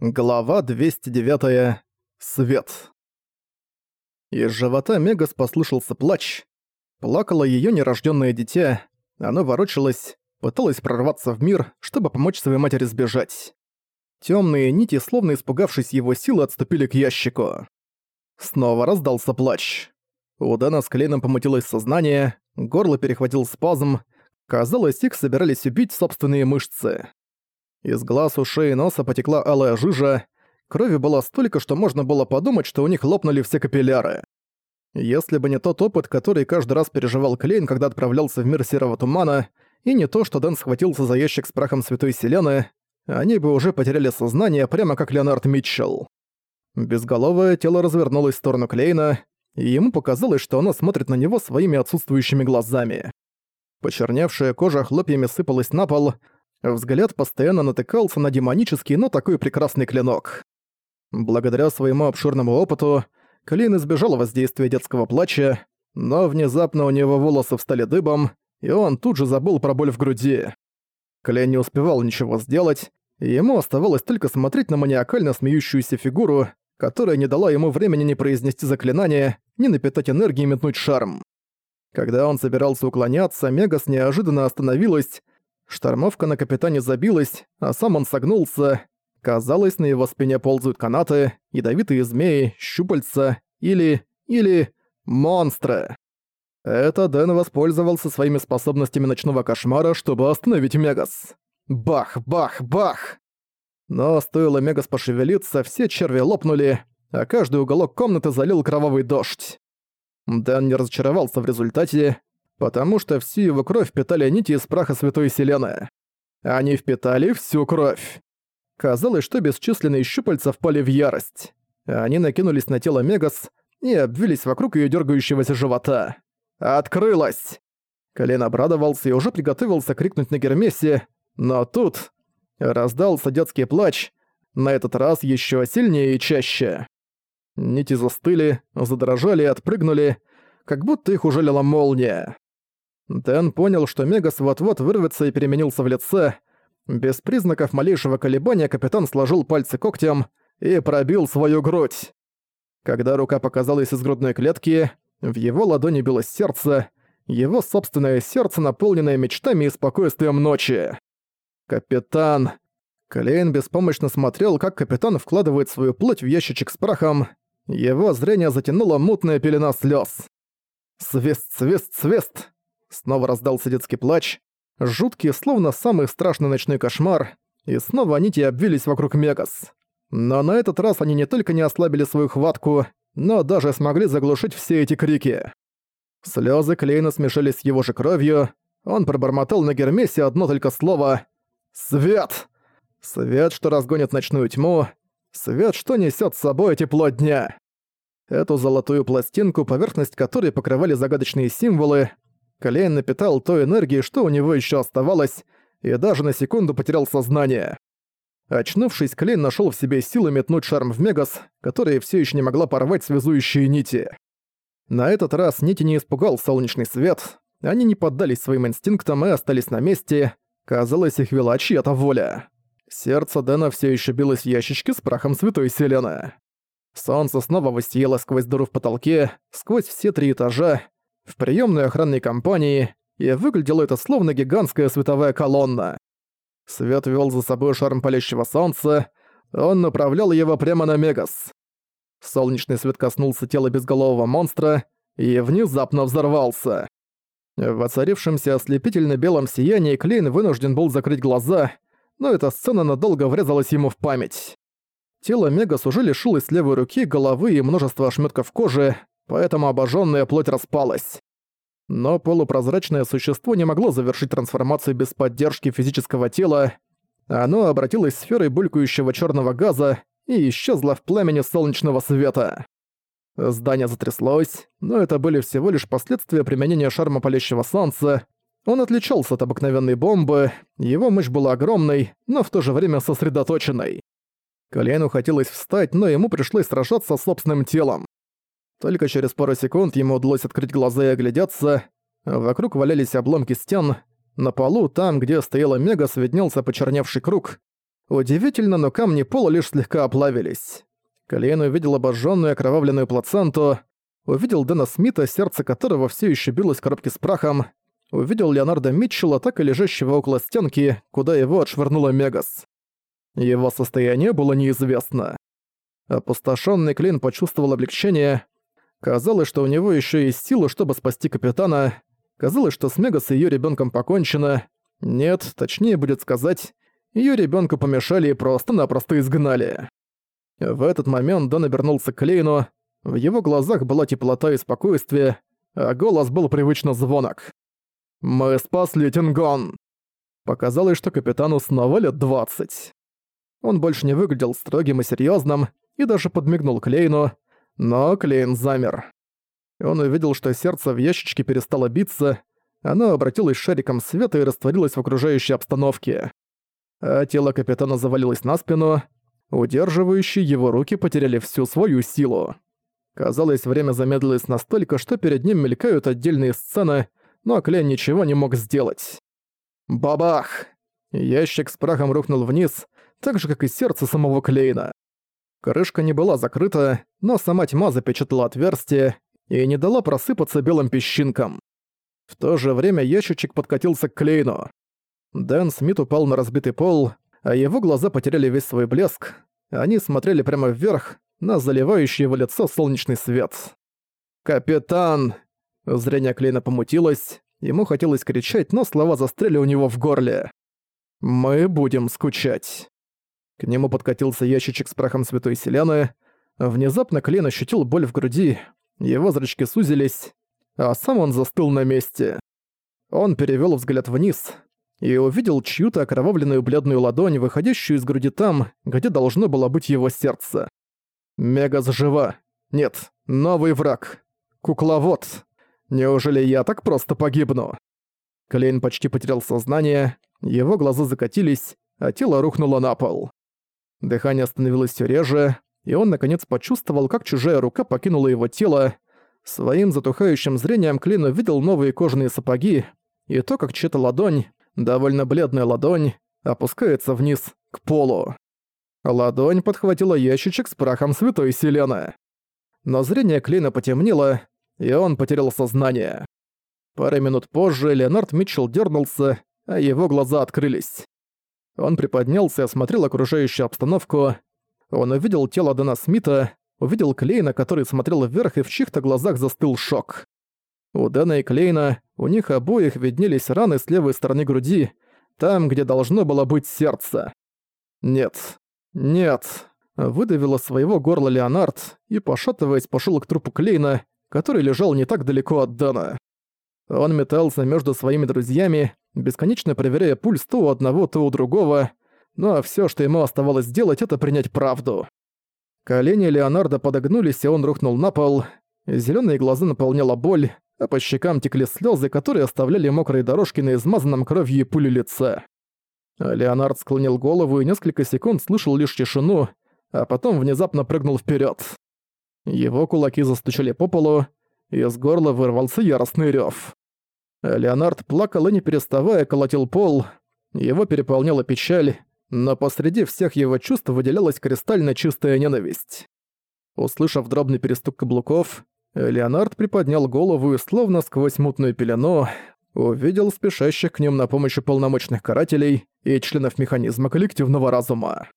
Глава 209. Свет. Из живота Мегас послышался плач. Плакало её нерождённое дитя. Оно ворочалось, пыталось прорваться в мир, чтобы помочь своей матери сбежать. Тёмные нити, словно испугавшись его силы, отступили к ящику. Снова раздался плач. У Дэна с Клейном помутилось сознание, горло перехватил спазм. Казалось, их собирались убить собственные мышцы. Из глаз, ушей и носа потекла алая жижа. Крови было столько, что можно было подумать, что у них лопнули все капилляры. Если бы не тот опыт, который каждый раз переживал Клейн, когда отправлялся в мир Серого Тумана, и не то, что Дэн схватился за ящик с прахом Святой Селены, они бы уже потеряли сознание, прямо как Леонард Митчелл. Безголовое тело развернулось в сторону Клейна, и ему показалось, что оно смотрит на него своими отсутствующими глазами. Почерневшая кожа хлопьями сыпалась на пол, Взгляд постоянно натыкался на демонический, но такой прекрасный клинок. Благодаря своему обширному опыту, Клин избежал воздействия детского плача, но внезапно у него волосы встали дыбом, и он тут же забыл про боль в груди. Клин не успевал ничего сделать, и ему оставалось только смотреть на маниакально смеющуюся фигуру, которая не дала ему времени ни произнести заклинание, ни напитать энергией и метнуть шарм. Когда он собирался уклоняться, Мегас неожиданно остановилась, Штормовка на капитане забилась, а сам он согнулся. Казалось, на его спине ползают канаты, ядовитые змеи, щупальца или... или... монстры. Это Дэн воспользовался своими способностями ночного кошмара, чтобы остановить Мегас. Бах, бах, бах! Но стоило Мегас пошевелиться, все черви лопнули, а каждый уголок комнаты залил кровавый дождь. Дэн не разочаровался в результате, потому что всю его кровь впитали нити из праха Святой Селены. Они впитали всю кровь. Казалось, что бесчисленные щупальца впали в ярость. Они накинулись на тело Мегас и обвились вокруг ее дергающегося живота. «Открылась!» Колен обрадовался и уже приготовился крикнуть на Гермесе, но тут раздался детский плач, на этот раз еще сильнее и чаще. Нити застыли, задрожали и отпрыгнули, как будто их ужалила молния. Дэн понял, что Мегас вот-вот вырвется и переменился в лице. Без признаков малейшего колебания капитан сложил пальцы когтем и пробил свою грудь. Когда рука показалась из грудной клетки, в его ладони билось сердце, его собственное сердце, наполненное мечтами и спокойствием ночи. «Капитан...» Клейн беспомощно смотрел, как капитан вкладывает свою плоть в ящичек с прахом. Его зрение затянуло мутная пелена слез. «Свист, свист, свист!» Снова раздался детский плач, жуткий, словно самый страшный ночной кошмар, и снова нити обвились вокруг Мегас. Но на этот раз они не только не ослабили свою хватку, но даже смогли заглушить все эти крики. Слёзы Клейна смешались с его же кровью, он пробормотал на Гермесе одно только слово «Свет!» Свет, что разгонит ночную тьму, свет, что несёт с собой тепло дня. Эту золотую пластинку, поверхность которой покрывали загадочные символы, Калейн напитал той энергией, что у него еще оставалось, и даже на секунду потерял сознание. Очнувшись, Клейн нашел в себе силы метнуть шарм в Мегас, которая все еще не могла порвать связующие нити. На этот раз нити не испугал солнечный свет, они не поддались своим инстинктам и остались на месте, казалось, их вела чья-то воля. Сердце Дэна все еще билось в ящичке с прахом Святой Селены. Солнце снова воссияло сквозь дыру в потолке, сквозь все три этажа, в приемной охранной компании, и выглядело это словно гигантская световая колонна. Свет вел за собой шарм палящего солнца, он направлял его прямо на Мегас. Солнечный свет коснулся тела безголового монстра и внезапно взорвался. В воцарившемся ослепительно белом сиянии Клейн вынужден был закрыть глаза, но эта сцена надолго врезалась ему в память. Тело Мегас уже лишилось левой руки, головы и множества ошметков кожи, поэтому обожженная плоть распалась. Но полупрозрачное существо не могло завершить трансформацию без поддержки физического тела. Оно обратилось сферой булькающего черного газа и исчезло в пламени солнечного света. Здание затряслось, но это были всего лишь последствия применения шарма палящего солнца. Он отличался от обыкновенной бомбы, его мощь была огромной, но в то же время сосредоточенной. Колену хотелось встать, но ему пришлось сражаться с собственным телом. Только через пару секунд ему удалось открыть глаза и оглядеться. Вокруг валялись обломки стен. На полу, там, где стояла Мега, сведнелся почерневший круг. Удивительно, но камни пола лишь слегка оплавились. Клейн увидел обожженную окровавленную плаценту, увидел Дэна Смита, сердце которого все еще билось в коробке с прахом, увидел Леонарда Митчелла, так и лежащего около стенки, куда его отшвырнула Мегас. Его состояние было неизвестно. Опустошенный Клин почувствовал облегчение. Казалось, что у него еще есть силы, чтобы спасти капитана. Казалось, что с Мегас и ее ребенком покончено. Нет, точнее будет сказать, ее ребенку помешали и просто-напросто изгнали. В этот момент Дон обернулся к Клейну. В его глазах была теплота и спокойствие, а голос был привычно звонок. «Мы спасли Тингон!» Показалось, что капитану снова лет двадцать. Он больше не выглядел строгим и серьезным и даже подмигнул Клейну, но Клейн замер. Он увидел, что сердце в ящичке перестало биться, оно обратилось шариком света и растворилось в окружающей обстановке. А тело капитана завалилось на спину, удерживающие его руки потеряли всю свою силу. Казалось, время замедлилось настолько, что перед ним мелькают отдельные сцены, но Клен ничего не мог сделать. Бабах! Ящик с прахом рухнул вниз, так же, как и сердце самого Клейна. Крышка не была закрыта, но сама тьма запечатала отверстие и не дала просыпаться белым песчинкам. В то же время ящичек подкатился к Клейну. Дэн Смит упал на разбитый пол, а его глаза потеряли весь свой блеск. Они смотрели прямо вверх, на заливающий его лицо солнечный свет. «Капитан!» Зрение Клейна помутилось, ему хотелось кричать, но слова застряли у него в горле. «Мы будем скучать». К нему подкатился ящичек с прахом Святой Селены. Внезапно Клейн ощутил боль в груди, его зрачки сузились, а сам он застыл на месте. Он перевёл взгляд вниз и увидел чью-то окровавленную бледную ладонь, выходящую из груди там, где должно было быть его сердце. Мегас жива. Нет, новый враг. Кукловод. Неужели я так просто погибну? Клейн почти потерял сознание, его глаза закатились, а тело рухнуло на пол. Дыхание становилось все реже, и он наконец почувствовал, как чужая рука покинула его тело. Своим затухающим зрением Клейн увидел новые кожаные сапоги, и то, как чья-то ладонь, довольно бледная ладонь, опускается вниз, к полу. Ладонь подхватила ящичек с прахом Святой Селены. Но зрение Клейна потемнело, и он потерял сознание. Пару минут позже Леонард Митчелл дернулся, а его глаза открылись. Он приподнялся и осмотрел окружающую обстановку. Он увидел тело Дэна Смита, увидел Клейна, который смотрел вверх, и в чьих-то глазах застыл шок. У Дэна и Клейна, у них обоих виднелись раны с левой стороны груди, там, где должно было быть сердце. Нет, нет, выдавила своего горла Леонард и, пошатываясь, пошел к трупу Клейна, который лежал не так далеко от Дэна. Он метался между своими друзьями, бесконечно проверяя пульс то у одного, то у другого, но все, что ему оставалось сделать, это принять правду. Колени Леонардо подогнулись, и он рухнул на пол. Зеленые глаза наполняла боль, а по щекам текли слезы, которые оставляли мокрые дорожки на измазанном кровью и пулю лице. Леонард склонил голову и несколько секунд слышал лишь тишину, а потом внезапно прыгнул вперед. Его кулаки застучали по полу, и из горла вырвался яростный рев. Леонард плакал и не переставая колотил пол, его переполняла печаль, но посреди всех его чувств выделялась кристально чистая ненависть. Услышав дробный перестук каблуков, Леонард приподнял голову и словно сквозь мутную пелену увидел спешащих к ним на помощь полномочных карателей и членов механизма коллективного разума.